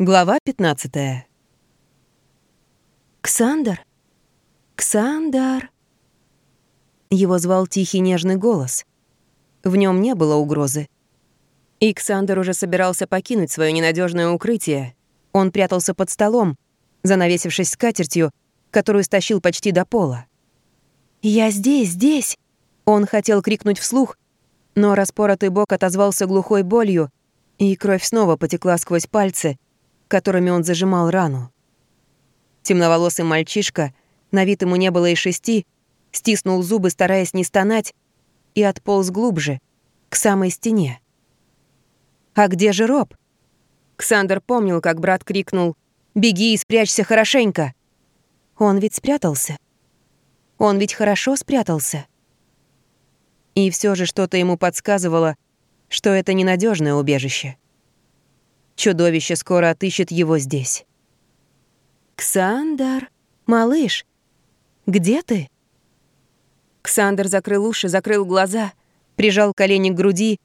Глава 15. «Ксандр! Ксандар!» Его звал тихий нежный голос. В нем не было угрозы. И Ксандр уже собирался покинуть свое ненадежное укрытие. Он прятался под столом, занавесившись скатертью, которую стащил почти до пола. «Я здесь, здесь!» Он хотел крикнуть вслух, но распоротый бок отозвался глухой болью, и кровь снова потекла сквозь пальцы, которыми он зажимал рану. Темноволосый мальчишка, на вид ему не было и шести, стиснул зубы, стараясь не стонать, и отполз глубже, к самой стене. «А где же Роб?» Ксандр помнил, как брат крикнул «Беги и спрячься хорошенько!» Он ведь спрятался. Он ведь хорошо спрятался. И все же что-то ему подсказывало, что это ненадежное убежище. Чудовище скоро отыщет его здесь. «Ксандар, малыш, где ты?» Ксандр закрыл уши, закрыл глаза, прижал колени к груди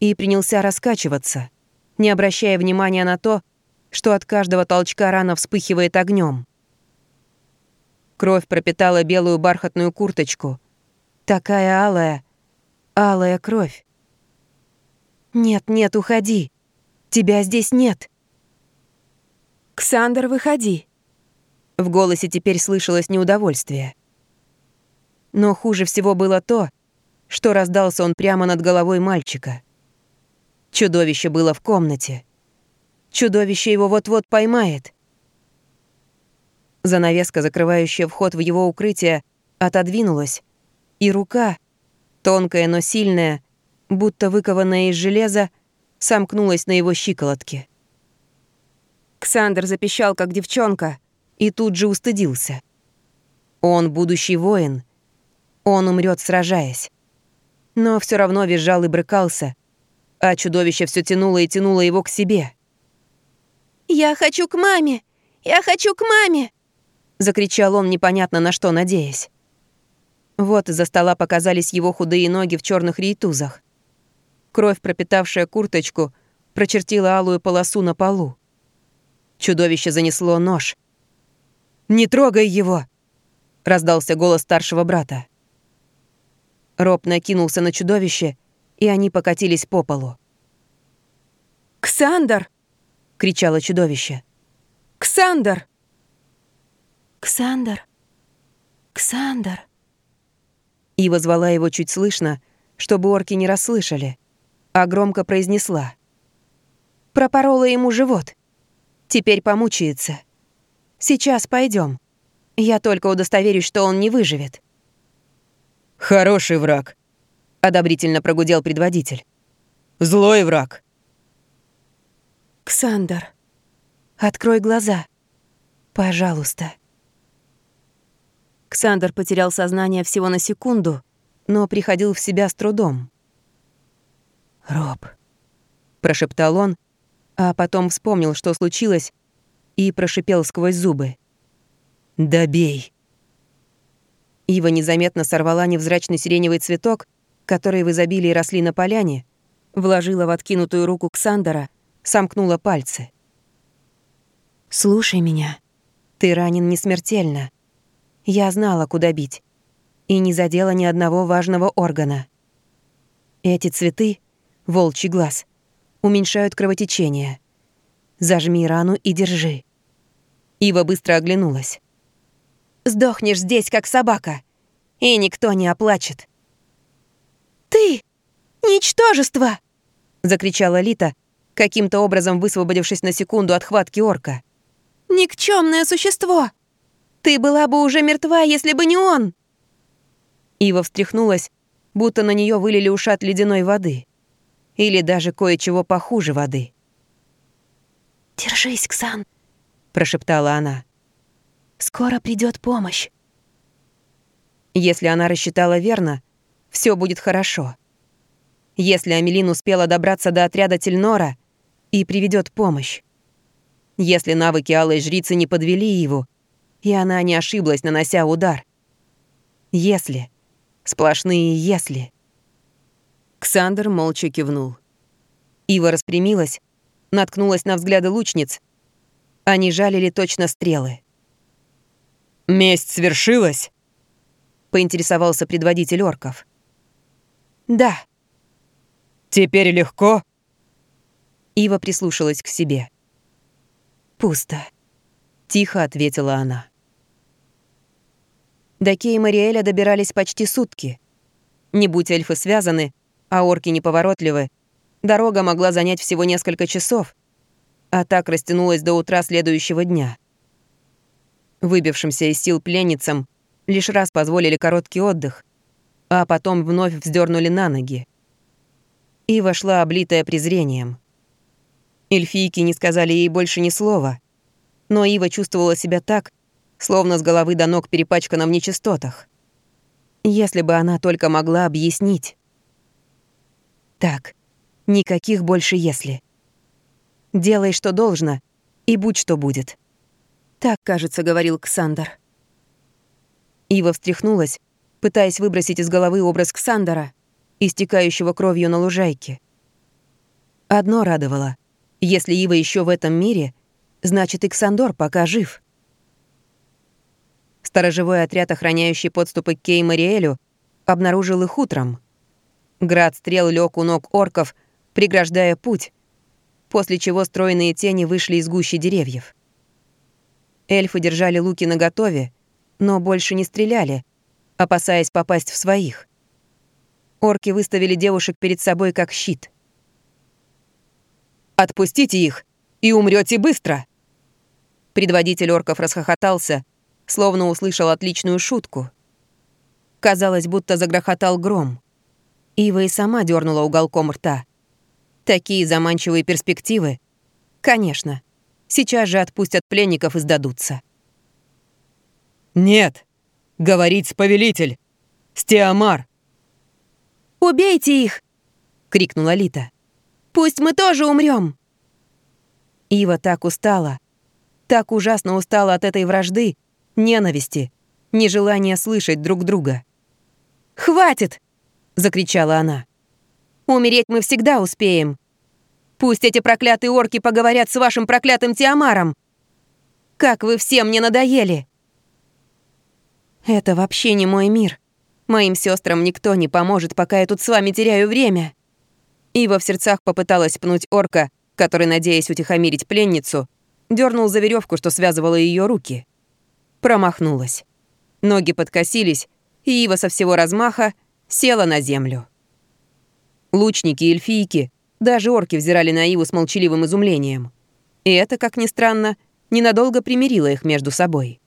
и принялся раскачиваться, не обращая внимания на то, что от каждого толчка рана вспыхивает огнем. Кровь пропитала белую бархатную курточку. Такая алая, алая кровь. «Нет, нет, уходи!» Тебя здесь нет!» «Ксандр, выходи!» В голосе теперь слышалось неудовольствие. Но хуже всего было то, что раздался он прямо над головой мальчика. Чудовище было в комнате. Чудовище его вот-вот поймает. Занавеска, закрывающая вход в его укрытие, отодвинулась, и рука, тонкая, но сильная, будто выкованная из железа, сомкнулась на его щиколотке. Ксандр запищал, как девчонка, и тут же устыдился. Он будущий воин. Он умрет, сражаясь. Но все равно визжал и брыкался, а чудовище все тянуло и тянуло его к себе. «Я хочу к маме! Я хочу к маме!» Закричал он, непонятно на что надеясь. Вот из-за стола показались его худые ноги в черных рейтузах. Кровь, пропитавшая курточку, прочертила алую полосу на полу. Чудовище занесло нож. «Не трогай его!» — раздался голос старшего брата. Роб накинулся на чудовище, и они покатились по полу. «Ксандр!» — кричало чудовище. «Ксандр!» «Ксандр! Ксандр!» Ива звала его чуть слышно, чтобы орки не расслышали а громко произнесла. Пропорола ему живот. Теперь помучается. Сейчас пойдем. Я только удостоверюсь, что он не выживет. «Хороший враг», — одобрительно прогудел предводитель. «Злой враг». «Ксандр, открой глаза. Пожалуйста». Ксандр потерял сознание всего на секунду, но приходил в себя с трудом. «Роб», — прошептал он, а потом вспомнил, что случилось, и прошипел сквозь зубы. «Добей». Ива незаметно сорвала невзрачный сиреневый цветок, который в изобилии росли на поляне, вложила в откинутую руку Ксандера, сомкнула пальцы. «Слушай меня. Ты ранен не смертельно. Я знала, куда бить. И не задела ни одного важного органа. Эти цветы волчий глаз, уменьшают кровотечение. Зажми рану и держи. Ива быстро оглянулась. «Сдохнешь здесь, как собака, и никто не оплачет». «Ты! Ничтожество!» — закричала Лита, каким-то образом высвободившись на секунду от хватки орка. «Никчёмное существо! Ты была бы уже мертва, если бы не он!» Ива встряхнулась, будто на нее вылили ушат ледяной воды. Или даже кое-чего похуже воды. «Держись, Ксан», — прошептала она. «Скоро придет помощь». Если она рассчитала верно, все будет хорошо. Если Амелин успела добраться до отряда Тельнора и приведет помощь. Если навыки Алой Жрицы не подвели его, и она не ошиблась, нанося удар. Если. Сплошные «если». Ксандр молча кивнул. Ива распрямилась, наткнулась на взгляды лучниц Они жалили точно стрелы. «Месть свершилась?» — поинтересовался предводитель орков. «Да». «Теперь легко?» Ива прислушалась к себе. «Пусто», — тихо ответила она. До Кей Мариэля добирались почти сутки. Не будь эльфы связаны, а орки неповоротливы, дорога могла занять всего несколько часов, а так растянулась до утра следующего дня. Выбившимся из сил пленницам лишь раз позволили короткий отдых, а потом вновь вздернули на ноги. И вошла облитая презрением. Эльфийки не сказали ей больше ни слова, но Ива чувствовала себя так, словно с головы до ног перепачкана в нечистотах. Если бы она только могла объяснить. Так, никаких больше «если». Делай, что должно, и будь, что будет. Так, кажется, говорил Ксандр. Ива встряхнулась, пытаясь выбросить из головы образ Ксандера, истекающего кровью на лужайке. Одно радовало. Если Ива еще в этом мире, значит, Иксандор пока жив. Сторожевой отряд, охраняющий подступы к Кей-Мариэлю, обнаружил их утром. Град стрел лег у ног орков, преграждая путь, после чего стройные тени вышли из гущи деревьев. Эльфы держали луки наготове, но больше не стреляли, опасаясь попасть в своих. Орки выставили девушек перед собой как щит. «Отпустите их, и умрете быстро!» Предводитель орков расхохотался, словно услышал отличную шутку. Казалось, будто загрохотал гром. Ива и сама дернула уголком рта. Такие заманчивые перспективы. Конечно, сейчас же отпустят пленников и сдадутся. «Нет! Говорит повелитель! Стиамар!» «Убейте их!» — крикнула Лита. «Пусть мы тоже умрем. Ива так устала, так ужасно устала от этой вражды, ненависти, нежелания слышать друг друга. «Хватит!» — закричала она. «Умереть мы всегда успеем. Пусть эти проклятые орки поговорят с вашим проклятым Тиамаром. Как вы все мне надоели!» «Это вообще не мой мир. Моим сестрам никто не поможет, пока я тут с вами теряю время». Ива в сердцах попыталась пнуть орка, который, надеясь утихомирить пленницу, дернул за веревку, что связывала ее руки. Промахнулась. Ноги подкосились, и Ива со всего размаха села на землю. Лучники и эльфийки, даже орки взирали на Иву с молчаливым изумлением. И это, как ни странно, ненадолго примирило их между собой.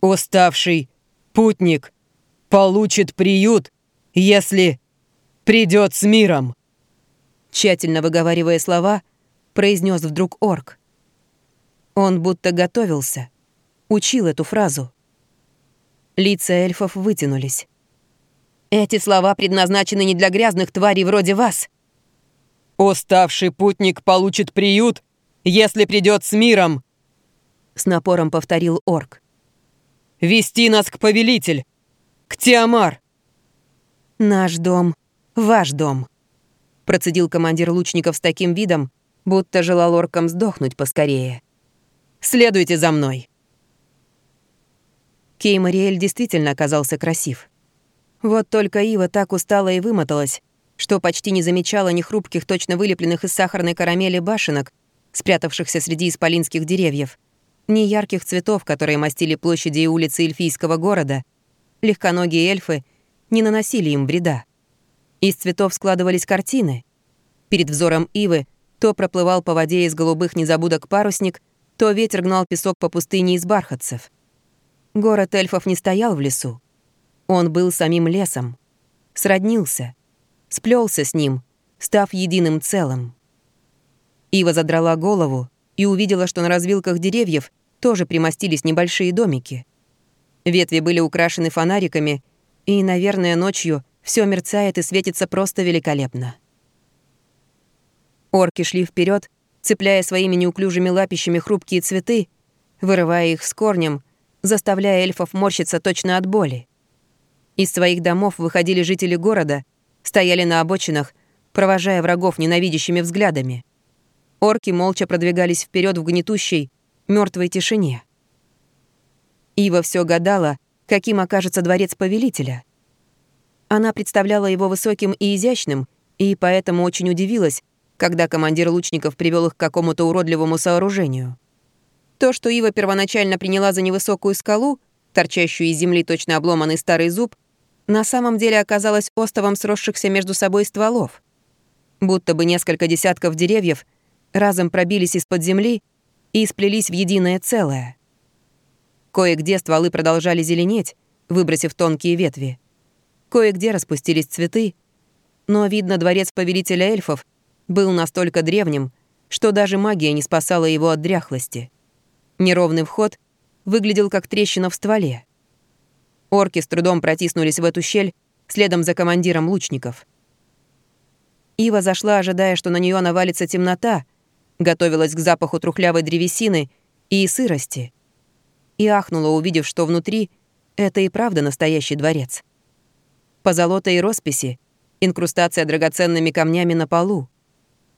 «Уставший путник получит приют, если придет с миром», тщательно выговаривая слова, произнес вдруг орк. Он будто готовился, учил эту фразу. Лица эльфов вытянулись. «Эти слова предназначены не для грязных тварей вроде вас». «Уставший путник получит приют, если придет с миром», — с напором повторил орк. «Вести нас к повелитель, к Тиамар». «Наш дом, ваш дом», — процедил командир лучников с таким видом, будто желал оркам сдохнуть поскорее. Следуйте за мной». Кей Мариэль действительно оказался красив. Вот только Ива так устала и вымоталась, что почти не замечала ни хрупких, точно вылепленных из сахарной карамели башенок, спрятавшихся среди исполинских деревьев, ни ярких цветов, которые мастили площади и улицы эльфийского города. Легконогие эльфы не наносили им вреда. Из цветов складывались картины. Перед взором Ивы то проплывал по воде из голубых незабудок парусник, то ветер гнал песок по пустыне из бархатцев. Город эльфов не стоял в лесу. Он был самим лесом. Сроднился. Сплелся с ним, став единым целым. Ива задрала голову и увидела, что на развилках деревьев тоже примостились небольшие домики. Ветви были украшены фонариками, и, наверное, ночью все мерцает и светится просто великолепно. Орки шли вперед, цепляя своими неуклюжими лапищами хрупкие цветы, вырывая их с корнем, заставляя эльфов морщиться точно от боли. Из своих домов выходили жители города, стояли на обочинах, провожая врагов ненавидящими взглядами. Орки молча продвигались вперед в гнетущей, мертвой тишине. Ива все гадала, каким окажется дворец повелителя. Она представляла его высоким и изящным, и поэтому очень удивилась, когда командир лучников привел их к какому-то уродливому сооружению. То, что Ива первоначально приняла за невысокую скалу, торчащую из земли точно обломанный старый зуб, на самом деле оказалось остовом сросшихся между собой стволов. Будто бы несколько десятков деревьев разом пробились из-под земли и сплелись в единое целое. Кое-где стволы продолжали зеленеть, выбросив тонкие ветви. Кое-где распустились цветы, но, видно, дворец повелителя эльфов был настолько древним, что даже магия не спасала его от дряхлости. Неровный вход выглядел как трещина в стволе. Орки с трудом протиснулись в эту щель следом за командиром лучников. Ива зашла, ожидая, что на нее навалится темнота, готовилась к запаху трухлявой древесины и сырости. И ахнула, увидев, что внутри это и правда настоящий дворец. Позолота и росписи, инкрустация драгоценными камнями на полу.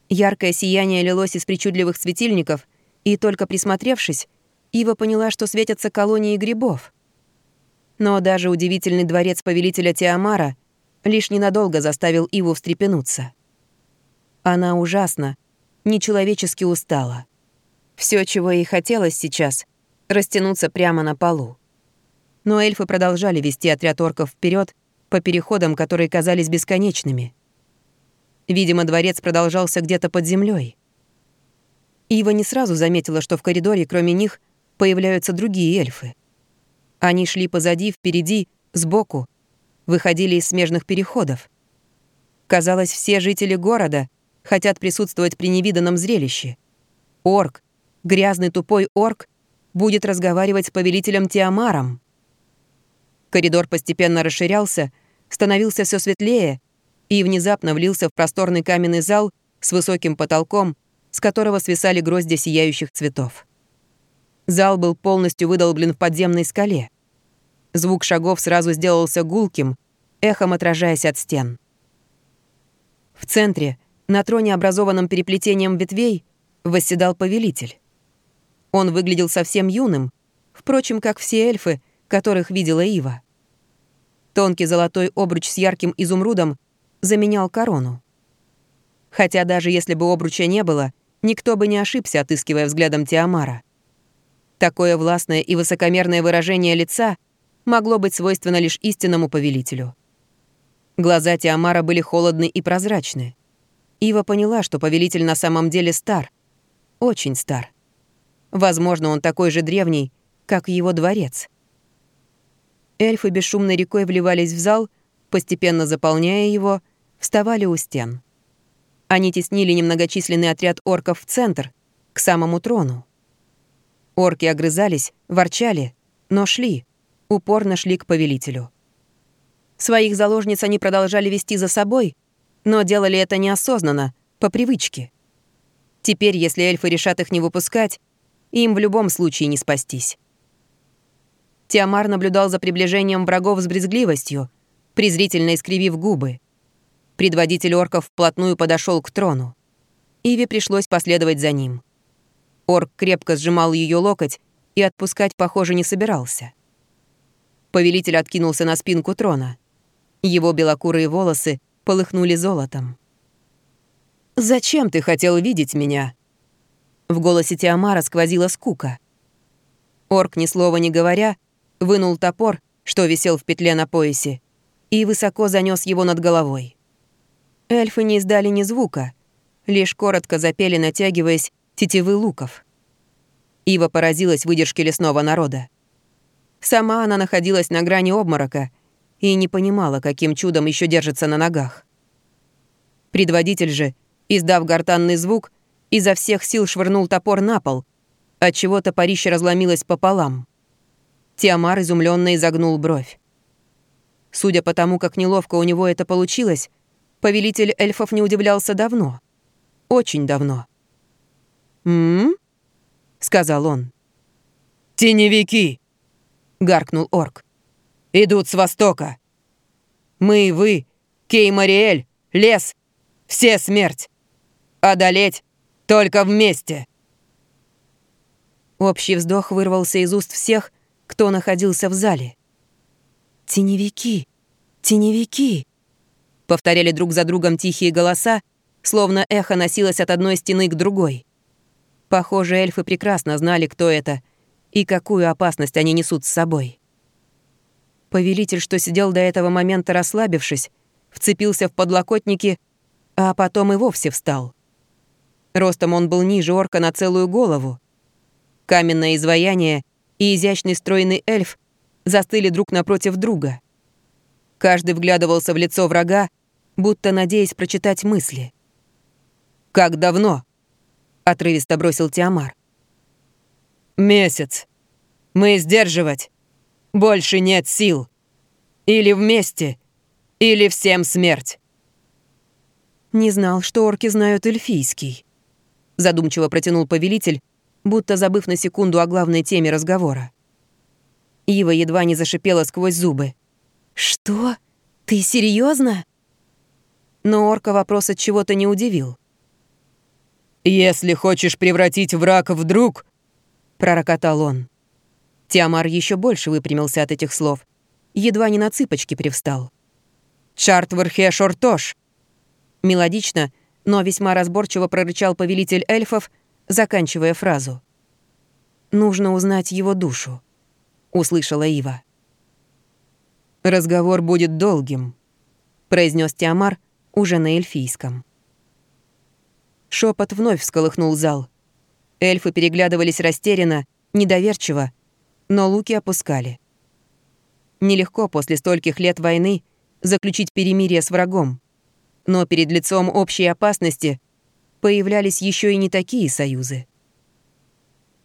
Яркое сияние лилось из причудливых светильников, и только присмотревшись, Ива поняла, что светятся колонии грибов. Но даже удивительный дворец повелителя Тиамара лишь ненадолго заставил Иву встрепенуться. Она ужасно, нечеловечески устала. Все, чего ей хотелось сейчас — растянуться прямо на полу. Но эльфы продолжали вести отряд орков вперед по переходам, которые казались бесконечными. Видимо, дворец продолжался где-то под землей. Ива не сразу заметила, что в коридоре, кроме них, появляются другие эльфы. Они шли позади, впереди, сбоку, выходили из смежных переходов. Казалось, все жители города хотят присутствовать при невиданном зрелище. Орк, грязный тупой орк, будет разговаривать с повелителем Тиамаром. Коридор постепенно расширялся, становился все светлее и внезапно влился в просторный каменный зал с высоким потолком, с которого свисали грозди сияющих цветов. Зал был полностью выдолблен в подземной скале. Звук шагов сразу сделался гулким, эхом отражаясь от стен. В центре, на троне, образованном переплетением ветвей, восседал повелитель. Он выглядел совсем юным, впрочем, как все эльфы, которых видела Ива. Тонкий золотой обруч с ярким изумрудом заменял корону. Хотя даже если бы обруча не было, никто бы не ошибся, отыскивая взглядом Тиамара. Такое властное и высокомерное выражение лица могло быть свойственно лишь истинному повелителю. Глаза Тиамара были холодны и прозрачны. Ива поняла, что повелитель на самом деле стар. Очень стар. Возможно, он такой же древний, как его дворец. Эльфы бесшумной рекой вливались в зал, постепенно заполняя его, вставали у стен. Они теснили немногочисленный отряд орков в центр, к самому трону. Орки огрызались, ворчали, но шли, упорно шли к повелителю. Своих заложниц они продолжали вести за собой, но делали это неосознанно, по привычке. Теперь, если эльфы решат их не выпускать, им в любом случае не спастись. Тиамар наблюдал за приближением врагов с брезгливостью, презрительно искривив губы. Предводитель орков вплотную подошел к трону. Иве пришлось последовать за ним. Орк крепко сжимал ее локоть и отпускать, похоже, не собирался. Повелитель откинулся на спинку трона. Его белокурые волосы полыхнули золотом. «Зачем ты хотел видеть меня?» В голосе Тиамара сквозила скука. Орк, ни слова не говоря, вынул топор, что висел в петле на поясе, и высоко занес его над головой. Эльфы не издали ни звука, лишь коротко запели, натягиваясь тетивы луков. Ива поразилась выдержке лесного народа. Сама она находилась на грани обморока и не понимала, каким чудом еще держится на ногах. Предводитель же, издав гортанный звук, изо всех сил швырнул топор на пол, отчего топорище разломилось пополам. Тиамар изумленно изогнул бровь. Судя по тому, как неловко у него это получилось, повелитель эльфов не удивлялся давно. Очень давно. «М?», сказал он. «Теневики!» — гаркнул орк. «Идут с востока. Мы, вы, Кей-Мариэль, лес, все смерть. Одолеть Только вместе!» Общий вздох вырвался из уст всех, кто находился в зале. «Теневики! Теневики!» Повторяли друг за другом тихие голоса, словно эхо носилось от одной стены к другой. Похоже, эльфы прекрасно знали, кто это и какую опасность они несут с собой. Повелитель, что сидел до этого момента расслабившись, вцепился в подлокотники, а потом и вовсе встал. Ростом он был ниже орка на целую голову. Каменное изваяние и изящный стройный эльф застыли друг напротив друга. Каждый вглядывался в лицо врага, будто надеясь прочитать мысли. «Как давно?» — отрывисто бросил Тиамар. «Месяц. Мы сдерживать. Больше нет сил. Или вместе, или всем смерть». «Не знал, что орки знают эльфийский», — задумчиво протянул повелитель, будто забыв на секунду о главной теме разговора. Ива едва не зашипела сквозь зубы. «Что? Ты серьезно? Но орка вопрос от чего-то не удивил. «Если хочешь превратить враг в друг», — пророкотал он. Тиамар еще больше выпрямился от этих слов. Едва не на цыпочки привстал. «Чартверхе шортош», Мелодично, но весьма разборчиво прорычал повелитель эльфов, заканчивая фразу. «Нужно узнать его душу», — услышала Ива. «Разговор будет долгим», — произнес Тиамар уже на эльфийском. Шепот вновь всколыхнул зал. Эльфы переглядывались растерянно, недоверчиво, но луки опускали. Нелегко после стольких лет войны заключить перемирие с врагом. Но перед лицом общей опасности появлялись еще и не такие союзы.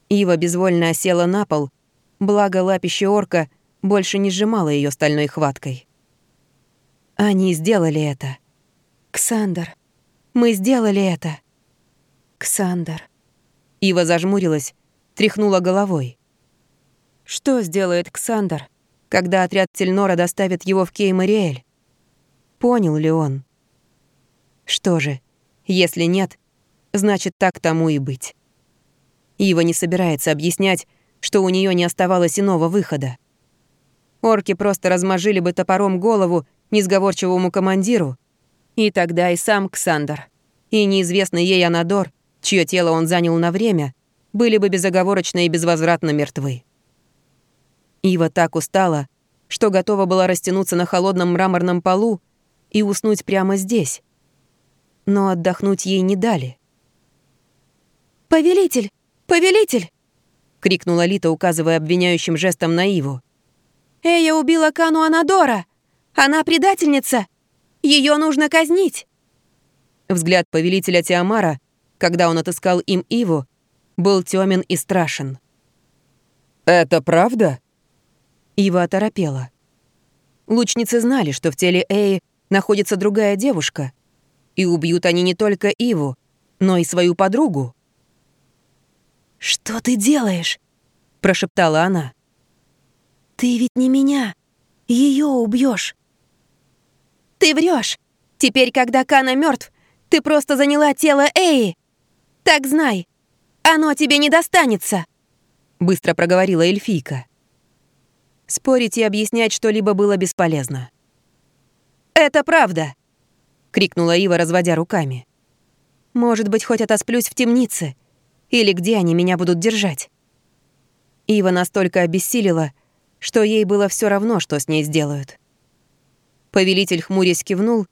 Ива безвольно осела на пол, благо лапище орка больше не сжимало ее стальной хваткой. Они сделали это. «Ксандр, мы сделали это!» «Ксандр». Ива зажмурилась, тряхнула головой. Что сделает Ксандр, когда отряд Тельнора доставит его в Кеймариэль? Понял ли он? Что же, если нет, значит, так тому и быть. Ива не собирается объяснять, что у нее не оставалось иного выхода. Орки просто размажили бы топором голову несговорчивому командиру, и тогда и сам Ксандр, и неизвестный ей Анадор чье тело он занял на время, были бы безоговорочно и безвозвратно мертвы. Ива так устала, что готова была растянуться на холодном мраморном полу и уснуть прямо здесь. Но отдохнуть ей не дали. «Повелитель! Повелитель!» — крикнула Лита, указывая обвиняющим жестом на Иву. «Эя убила Кану Анадора! Она предательница! Ее нужно казнить!» Взгляд повелителя Тиамара когда он отыскал им Иву, был тёмен и страшен. «Это правда?» Ива оторопела. Лучницы знали, что в теле Эи находится другая девушка, и убьют они не только Иву, но и свою подругу. «Что ты делаешь?» — прошептала она. «Ты ведь не меня. Ее убьешь. «Ты врешь. Теперь, когда Кана мертв, ты просто заняла тело Эи!» Так знай, оно тебе не достанется!» Быстро проговорила эльфийка. Спорить и объяснять что-либо было бесполезно. «Это правда!» — крикнула Ива, разводя руками. «Может быть, хоть отосплюсь в темнице? Или где они меня будут держать?» Ива настолько обессилила, что ей было все равно, что с ней сделают. Повелитель хмурясь кивнул,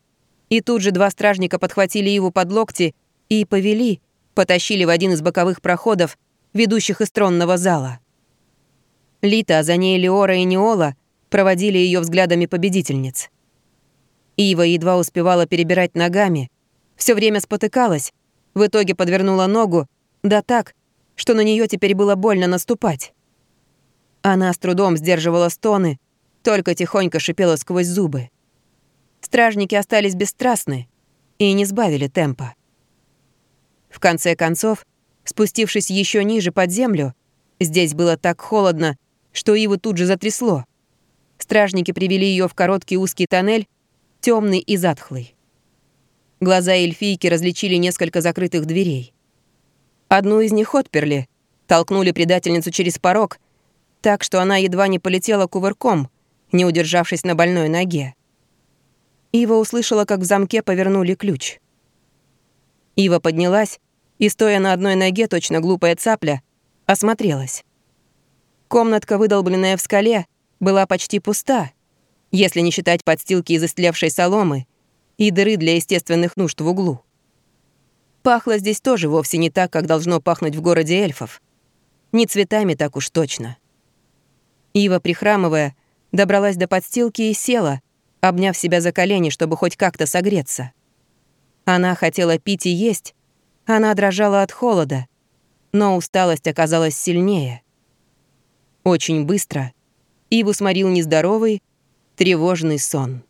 и тут же два стражника подхватили Иву под локти и повели, потащили в один из боковых проходов, ведущих из тронного зала. Лита, а за ней Леора и Неола проводили ее взглядами победительниц. Ива едва успевала перебирать ногами, все время спотыкалась, в итоге подвернула ногу, да так, что на нее теперь было больно наступать. Она с трудом сдерживала стоны, только тихонько шипела сквозь зубы. Стражники остались бесстрастны и не сбавили темпа. В конце концов, спустившись еще ниже под землю, здесь было так холодно, что Иву тут же затрясло. Стражники привели ее в короткий узкий тоннель, темный и затхлый. Глаза эльфийки различили несколько закрытых дверей. Одну из них отперли, толкнули предательницу через порог, так что она едва не полетела кувырком, не удержавшись на больной ноге. Ива услышала, как в замке повернули ключ. Ива поднялась и, стоя на одной ноге, точно глупая цапля, осмотрелась. Комнатка, выдолбленная в скале, была почти пуста, если не считать подстилки из истлевшей соломы и дыры для естественных нужд в углу. Пахло здесь тоже вовсе не так, как должно пахнуть в городе эльфов. Не цветами так уж точно. Ива, прихрамывая, добралась до подстилки и села, обняв себя за колени, чтобы хоть как-то согреться. Она хотела пить и есть, она дрожала от холода, но усталость оказалась сильнее. Очень быстро Иву сморил нездоровый, тревожный сон.